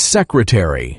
Secretary.